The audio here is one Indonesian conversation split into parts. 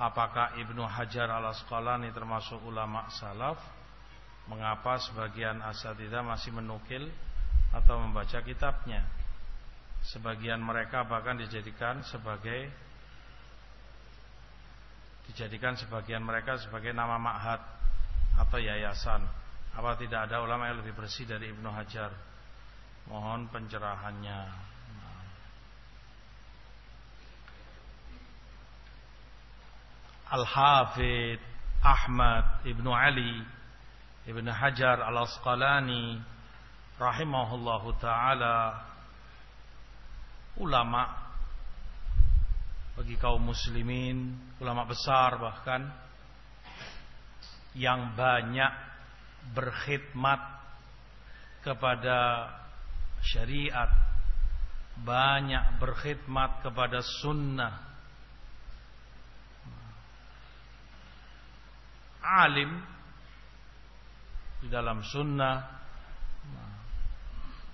apakah Ibnu Hajar al-Asqalani termasuk ulama salaf? Mengapa sebagian asatidah masih menukil atau membaca kitabnya? Sebagian mereka bahkan dijadikan sebagai dijadikan sebagian mereka sebagai nama ma'had atau yayasan. Apa tidak ada ulama yang lebih bersih dari Ibnu Hajar? Mohon pencerahannya Al-Hafidh Ahmad Ibnu Ali Ibnu Hajar Al-Asqalani rahimahullahu taala ulama bagi kaum muslimin, ulama besar bahkan yang banyak berkhidmat kepada syariat, banyak berkhidmat kepada sunnah alim di dalam sunnah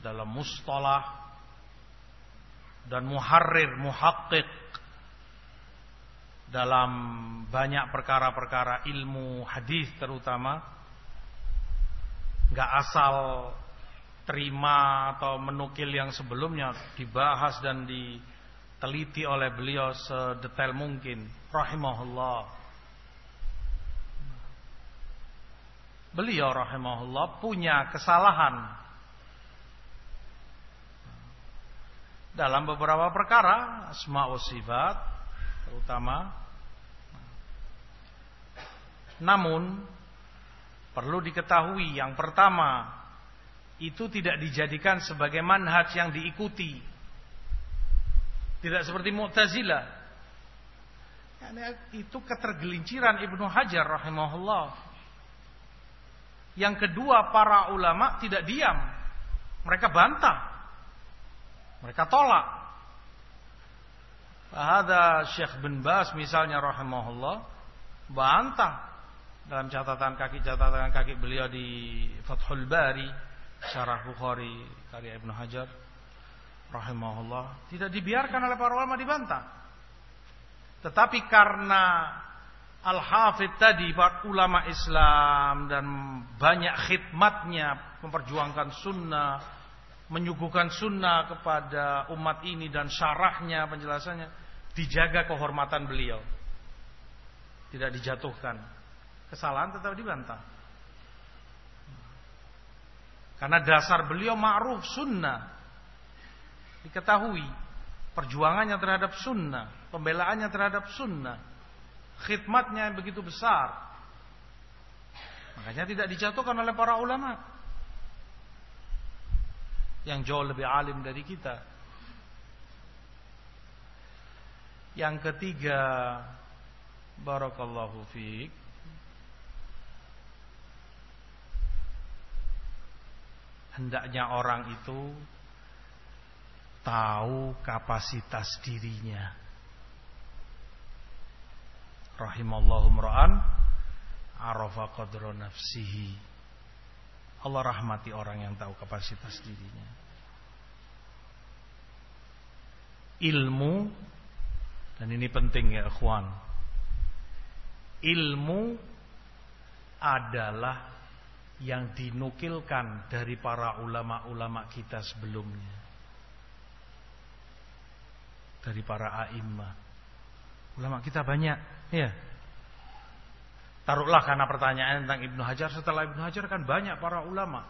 dalam mustalah dan muharrir muhakkik dalam banyak perkara-perkara ilmu hadis terutama nggak asal terima atau menukil yang sebelumnya dibahas dan diteliti oleh beliau sedetail mungkin. Rahimahullah beliau rahimahullah punya kesalahan. Dalam beberapa perkara asma sifat terutama. Namun perlu diketahui yang pertama itu tidak dijadikan sebagai manhaj yang diikuti. Tidak seperti Mu'tazilah. Itu ketergelinciran Ibnu Hajar rahimahullah yang kedua, para ulama tidak diam. Mereka bantah. Mereka tolak. Ada Syekh bin Bas misalnya rahimahullah bantah dalam catatan kaki catatan kaki beliau di Fathul Bari Syarah Bukhari karya Ibnu Hajar rahimahullah tidak dibiarkan oleh para ulama dibantah. Tetapi karena Al-Hafidh tadi ulama Islam dan banyak khidmatnya memperjuangkan sunnah, menyuguhkan sunnah kepada umat ini dan syarahnya penjelasannya dijaga kehormatan beliau. Tidak dijatuhkan. Kesalahan tetap dibantah. Karena dasar beliau ma'ruf sunnah. Diketahui perjuangannya terhadap sunnah, pembelaannya terhadap sunnah khidmatnya yang begitu besar. Makanya tidak dijatuhkan oleh para ulama yang jauh lebih alim dari kita. Yang ketiga, barakallahu fiik. Hendaknya orang itu tahu kapasitas dirinya rahimallahu mra'an arafa qadra nafsihi. Allah rahmati orang yang tahu kapasitas dirinya. Ilmu dan ini penting ya ikhwan. Ilmu adalah yang dinukilkan dari para ulama-ulama kita sebelumnya. Dari para a'immah. Ulama kita banyak Ya. Taruhlah karena pertanyaan tentang Ibnu Hajar setelah Ibnu Hajar kan banyak para ulama.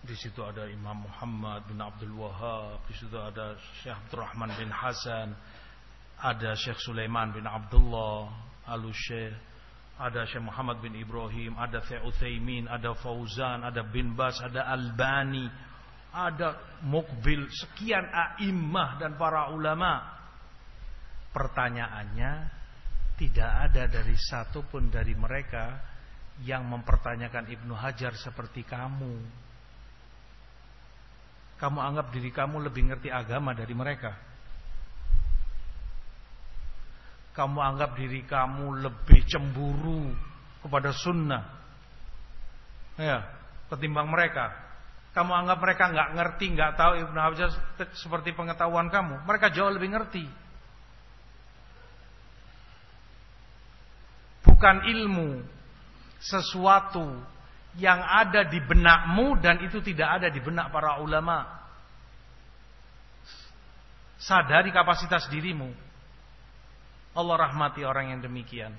Di situ ada Imam Muhammad bin Abdul Wahab, di situ ada Syekh Abdurrahman bin Hasan, ada Syekh Sulaiman bin Abdullah Al-Syekh, ada Syekh Muhammad bin Ibrahim, ada Utsaimin, ada Fauzan, ada bin Bas, ada Albani, ada Mukbil, sekian a'immah dan para ulama Pertanyaannya tidak ada dari satu pun dari mereka yang mempertanyakan Ibnu Hajar seperti kamu. Kamu anggap diri kamu lebih ngerti agama dari mereka. Kamu anggap diri kamu lebih cemburu kepada sunnah. Ya, ketimbang mereka. Kamu anggap mereka nggak ngerti, nggak tahu Ibnu Hajar seperti pengetahuan kamu. Mereka jauh lebih ngerti. Bukan ilmu sesuatu yang ada di benakmu dan itu tidak ada di benak para ulama. Sadari kapasitas dirimu. Allah rahmati orang yang demikian.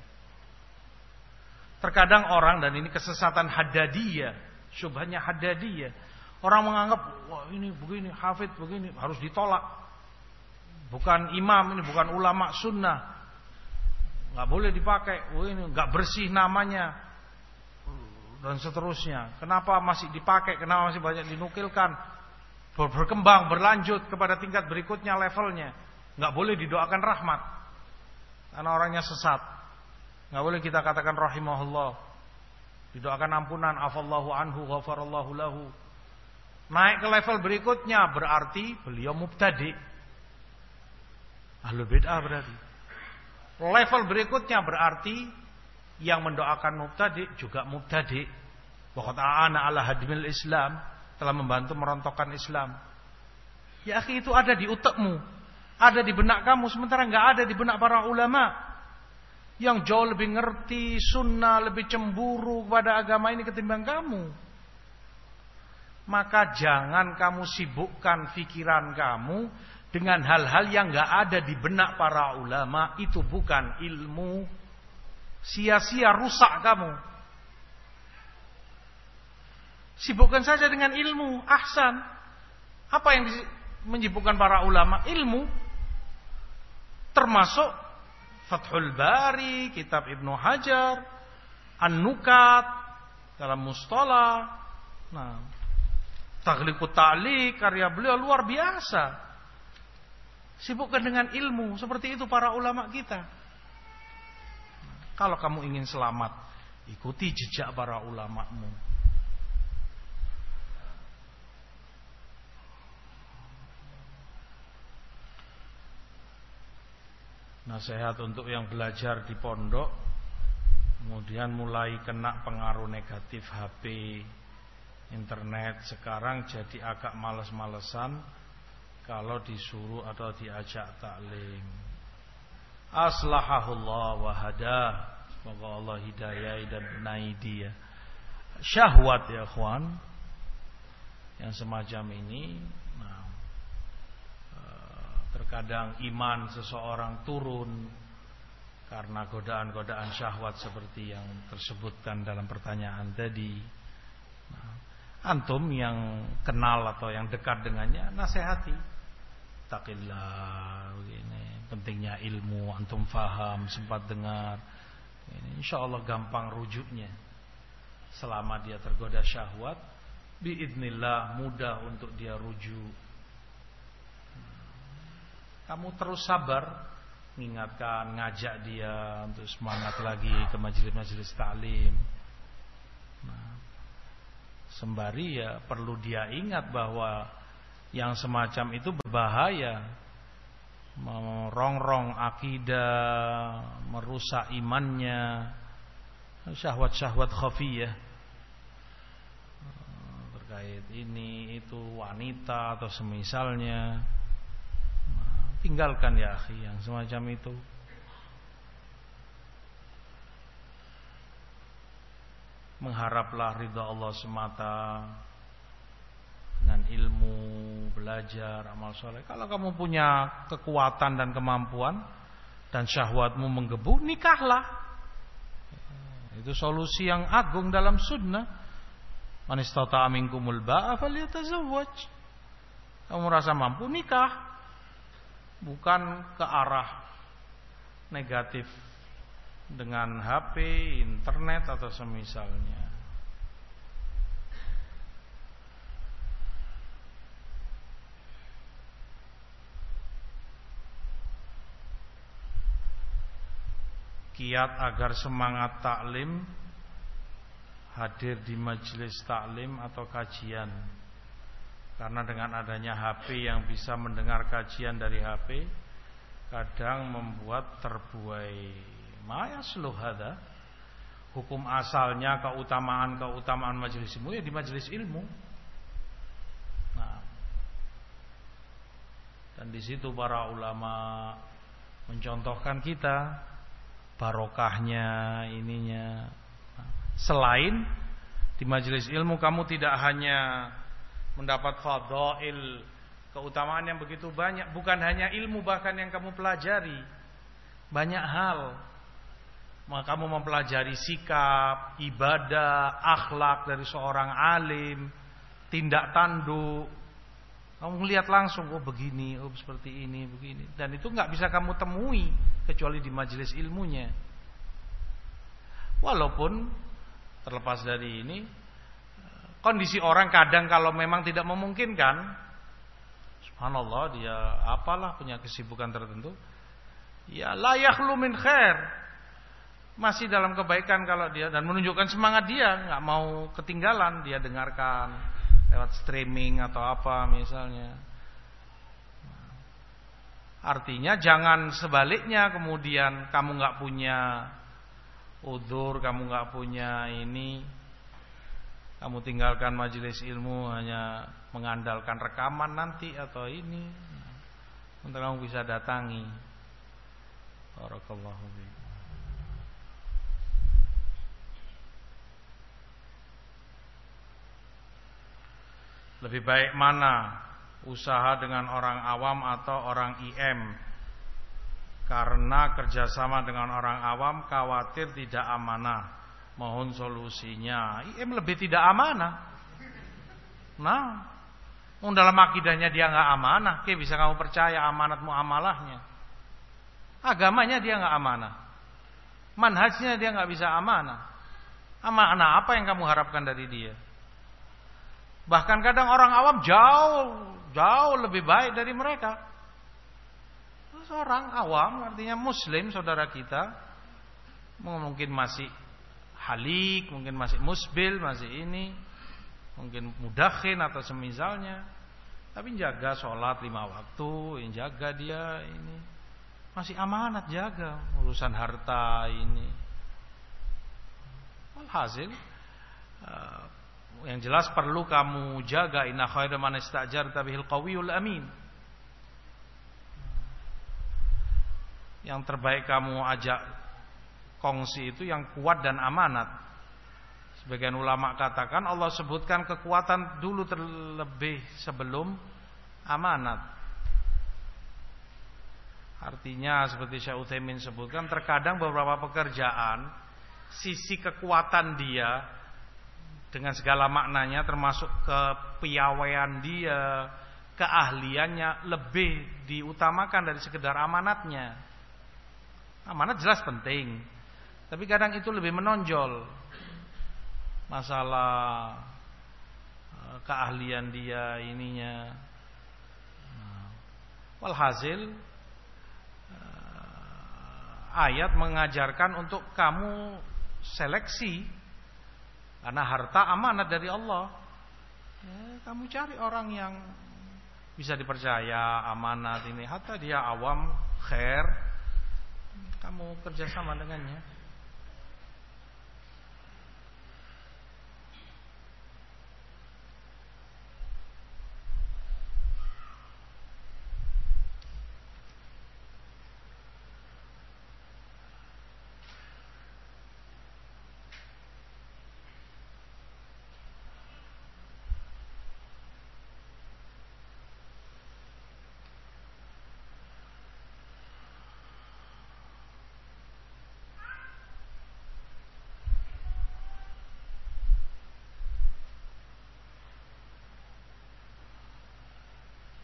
Terkadang orang dan ini kesesatan hadadiyah, syubhanya hadadiyah. Orang menganggap wah ini begini, hafid begini harus ditolak. Bukan imam ini, bukan ulama sunnah. Nggak boleh dipakai. Wah ini nggak bersih namanya dan seterusnya. Kenapa masih dipakai? Kenapa masih banyak dinukilkan? Berkembang, berlanjut kepada tingkat berikutnya levelnya. Nggak boleh didoakan rahmat. Karena orangnya sesat. Nggak boleh kita katakan rahimahullah. Didoakan ampunan, afallahu anhu, ghafarallahu lahu. Naik ke level berikutnya berarti beliau mubtadi. Ahlul bid'ah berarti. Level berikutnya berarti yang mendoakan mubtadi juga mubtadi. Waqad aana ala hadmil Islam telah membantu merontokkan Islam. Ya akhi itu ada di utekmu, ada di benak kamu sementara nggak ada di benak para ulama yang jauh lebih ngerti sunnah, lebih cemburu kepada agama ini ketimbang kamu maka jangan kamu sibukkan pikiran kamu dengan hal-hal yang gak ada di benak para ulama. Itu bukan ilmu. Sia-sia rusak kamu. Sibukkan saja dengan ilmu. Ahsan. Apa yang menyibukkan para ulama? Ilmu. Termasuk Fathul Bari, Kitab Ibnu Hajar, An-Nukat, dalam Mustalah. Nah, Taghliqut Ta'liq karya beliau luar biasa. Sibukkan dengan ilmu seperti itu para ulama kita. Kalau kamu ingin selamat, ikuti jejak para ulamamu. Nasihat untuk yang belajar di pondok Kemudian mulai kena pengaruh negatif HP internet sekarang jadi agak males-malesan kalau disuruh atau diajak taklim. Aslahahullah wa hadah. Semoga Allah hidayah dan benahi dia. Syahwat ya kawan. Yang semacam ini nah, eh, terkadang iman seseorang turun karena godaan-godaan syahwat seperti yang tersebutkan dalam pertanyaan tadi. Nah, antum yang kenal atau yang dekat dengannya nasihati takillah begini. Pentingnya ilmu antum faham sempat dengar. Ini insyaallah gampang rujuknya. Selama dia tergoda syahwat biidnillah mudah untuk dia rujuk. Kamu terus sabar mengingatkan ngajak dia untuk semangat lagi ke majelis-majelis taklim nah, Sembari ya perlu dia ingat bahwa yang semacam itu berbahaya. Merongrong akidah, merusak imannya, syahwat-syahwat khafiyah terkait ini itu wanita atau semisalnya. Tinggalkan ya akhi yang semacam itu. mengharaplah ridha Allah semata dengan ilmu, belajar, amal soleh. Kalau kamu punya kekuatan dan kemampuan dan syahwatmu menggebu, nikahlah. Itu solusi yang agung dalam sunnah. Man istata'a minkumul ba'a falyatazawwaj. Kamu merasa mampu nikah. Bukan ke arah negatif dengan HP, internet atau semisalnya. Kiat agar semangat taklim hadir di majelis taklim atau kajian. Karena dengan adanya HP yang bisa mendengar kajian dari HP kadang membuat terbuai Ma yasluh hadha. Hukum asalnya keutamaan-keutamaan majelis ilmu ya di majelis ilmu. Nah. Dan di situ para ulama mencontohkan kita barokahnya ininya. Selain di majelis ilmu kamu tidak hanya mendapat fadail keutamaan yang begitu banyak, bukan hanya ilmu bahkan yang kamu pelajari. Banyak hal. Maka kamu mempelajari sikap, ibadah, akhlak dari seorang alim, tindak tanduk. Kamu melihat langsung, oh begini, oh seperti ini, begini. Dan itu nggak bisa kamu temui kecuali di majelis ilmunya. Walaupun terlepas dari ini, kondisi orang kadang kalau memang tidak memungkinkan, subhanallah dia apalah punya kesibukan tertentu, ya layak lumin khair masih dalam kebaikan kalau dia dan menunjukkan semangat dia nggak mau ketinggalan dia dengarkan lewat streaming atau apa misalnya artinya jangan sebaliknya kemudian kamu nggak punya udur kamu nggak punya ini. Kamu tinggalkan majelis ilmu hanya mengandalkan rekaman nanti atau ini. Untuk kamu bisa datangi. Barakallahu Lebih baik mana usaha dengan orang awam atau orang IM Karena kerjasama dengan orang awam khawatir tidak amanah. Mohon solusinya. IM lebih tidak amanah. Nah dalam akidahnya dia nggak amanah Oke bisa kamu percaya amanat muamalahnya Agamanya dia nggak amanah. Manhajnya dia nggak bisa amanah. Amanah apa yang kamu harapkan dari dia? Bahkan kadang orang awam jauh jauh lebih baik dari mereka. Seorang awam artinya muslim saudara kita mungkin masih halik, mungkin masih musbil, masih ini, mungkin mudakhin atau semisalnya. Tapi jaga sholat lima waktu, yang jaga dia ini masih amanat jaga urusan harta ini. Walhasil eh, yang jelas perlu kamu jaga inna khairu man istajarta bihil qawiyul amin. Yang terbaik kamu ajak kongsi itu yang kuat dan amanat. Sebagian ulama katakan Allah sebutkan kekuatan dulu terlebih sebelum amanat. Artinya seperti Syekh Utsaimin sebutkan terkadang beberapa pekerjaan sisi kekuatan dia dengan segala maknanya termasuk kepiawaian dia, keahliannya lebih diutamakan dari sekedar amanatnya. Amanat jelas penting, tapi kadang itu lebih menonjol masalah eh, keahlian dia ininya. Walhasil eh, ayat mengajarkan untuk kamu seleksi karena harta amanat dari Allah. Ya, kamu cari orang yang bisa dipercaya, amanat ini. Hatta dia awam, khair. Kamu kerjasama dengannya.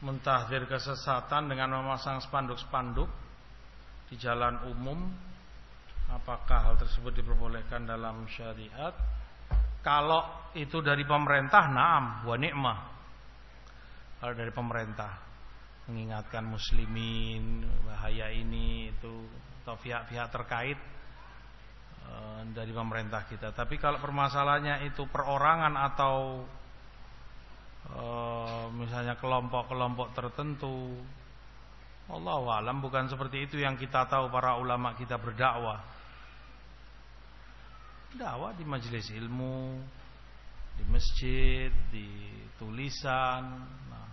Mentahdir kesesatan dengan memasang spanduk-spanduk di jalan umum. Apakah hal tersebut diperbolehkan dalam syariat? Kalau itu dari pemerintah naam wa ni'mah. Kalau dari pemerintah mengingatkan muslimin bahaya ini itu atau pihak-pihak terkait eh, dari pemerintah kita. Tapi kalau permasalahannya itu perorangan atau misalnya kelompok-kelompok tertentu. Allah alam bukan seperti itu yang kita tahu para ulama kita berdakwah. Dakwah di majelis ilmu, di masjid, di tulisan. Nah,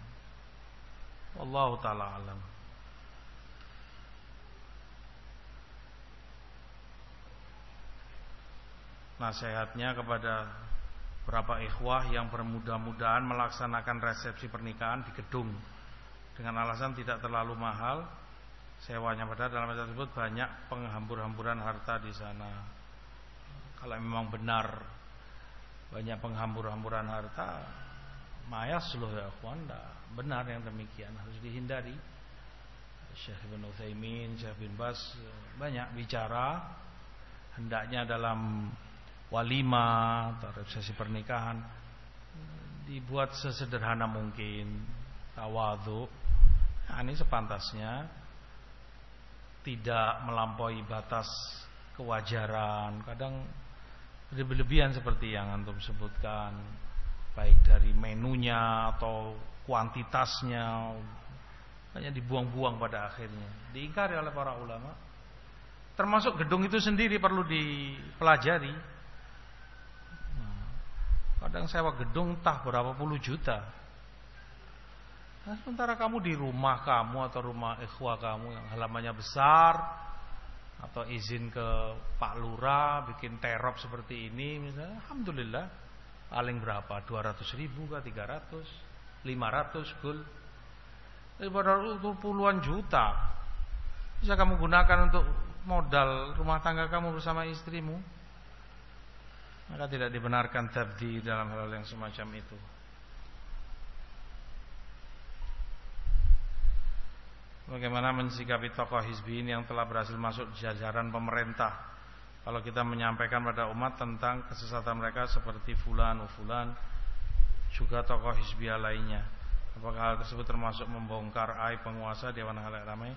Allah taala alam. nasihatnya kepada beberapa ikhwah yang bermudah-mudahan melaksanakan resepsi pernikahan di gedung. Dengan alasan tidak terlalu mahal sewanya. Padahal dalam ayat tersebut banyak penghambur-hamburan harta di sana. Kalau memang benar banyak penghambur-hamburan harta mayas loh ya akhwan benar yang demikian. Harus dihindari. Syekh Ibn Uthaymin, Syekh bin Bas banyak bicara. Hendaknya dalam walima atau resepsi pernikahan dibuat sesederhana mungkin tawadhu. Nah, ini sepantasnya tidak melampaui batas kewajaran. Kadang berlebihan seperti yang antum sebutkan baik dari menunya atau kuantitasnya hanya dibuang-buang pada akhirnya. Diingkari oleh para ulama. Termasuk gedung itu sendiri perlu dipelajari kadang sewa gedung entah berapa puluh juta. Nah, sementara kamu di rumah kamu atau rumah ikhwah kamu yang halamannya besar atau izin ke Pak Lurah bikin terop seperti ini misalnya alhamdulillah. Paling berapa? 200 ribu kah 300 500 gul. Daripada itu puluhan juta. Bisa kamu gunakan untuk modal rumah tangga kamu bersama istrimu Maka tidak dibenarkan tabdi dalam hal yang semacam itu Bagaimana mensikapi tokoh hizbin yang telah berhasil masuk jajaran pemerintah Kalau kita menyampaikan pada umat tentang kesesatan mereka seperti fulan, fulan Juga tokoh hizbiyah lainnya Apakah hal tersebut termasuk membongkar aib penguasa di mana hal ramai?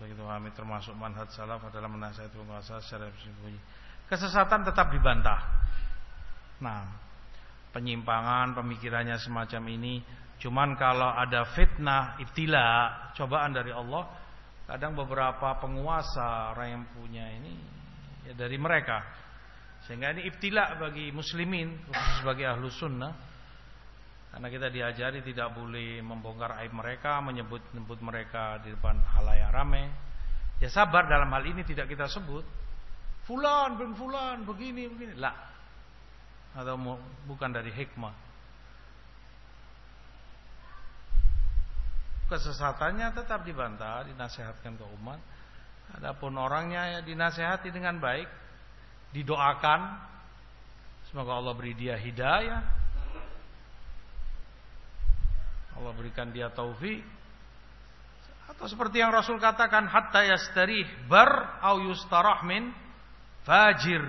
Begitu kami termasuk manhaj salaf adalah menasihati penguasa secara bersembunyi. Kesesatan tetap dibantah. Nah, penyimpangan pemikirannya semacam ini cuman kalau ada fitnah, ibtila, cobaan dari Allah, kadang beberapa penguasa orang yang punya ini ya dari mereka. Sehingga ini ibtila bagi muslimin, khusus bagi ahlu sunnah karena kita diajari tidak boleh membongkar aib mereka, menyebut-nyebut mereka di depan halayak ramai. Ya sabar dalam hal ini tidak kita sebut. Fulan bin fulan begini begini. Lah. Atau bukan dari hikmah. Kesesatannya tetap dibantah, dinasehatkan ke umat. Adapun orangnya ya dinasehati dengan baik, didoakan. Semoga Allah beri dia hidayah Allah berikan dia taufik atau seperti yang Rasul katakan hatta yastarih bar au yustarah min fajir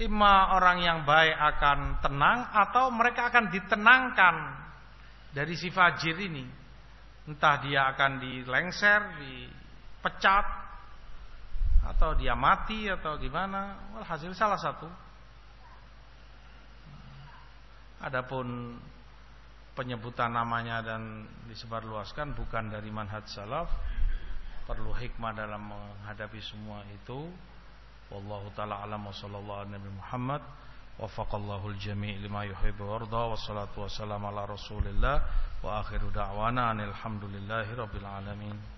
Ima orang yang baik akan tenang atau mereka akan ditenangkan dari si fajir ini. Entah dia akan dilengser, dipecat atau dia mati atau gimana. Walhasil salah satu. Adapun penyebutan namanya dan disebarluaskan bukan dari manhaj salaf perlu hikmah dalam menghadapi semua itu. Wallahu taala alam sallallahu nabi Muhammad. Wafaqallahu al-jami' lima yuhibbu wassalatu wassalamu ala rasulillah. Wa akhiru da'wana alhamdulillahi rabbil alamin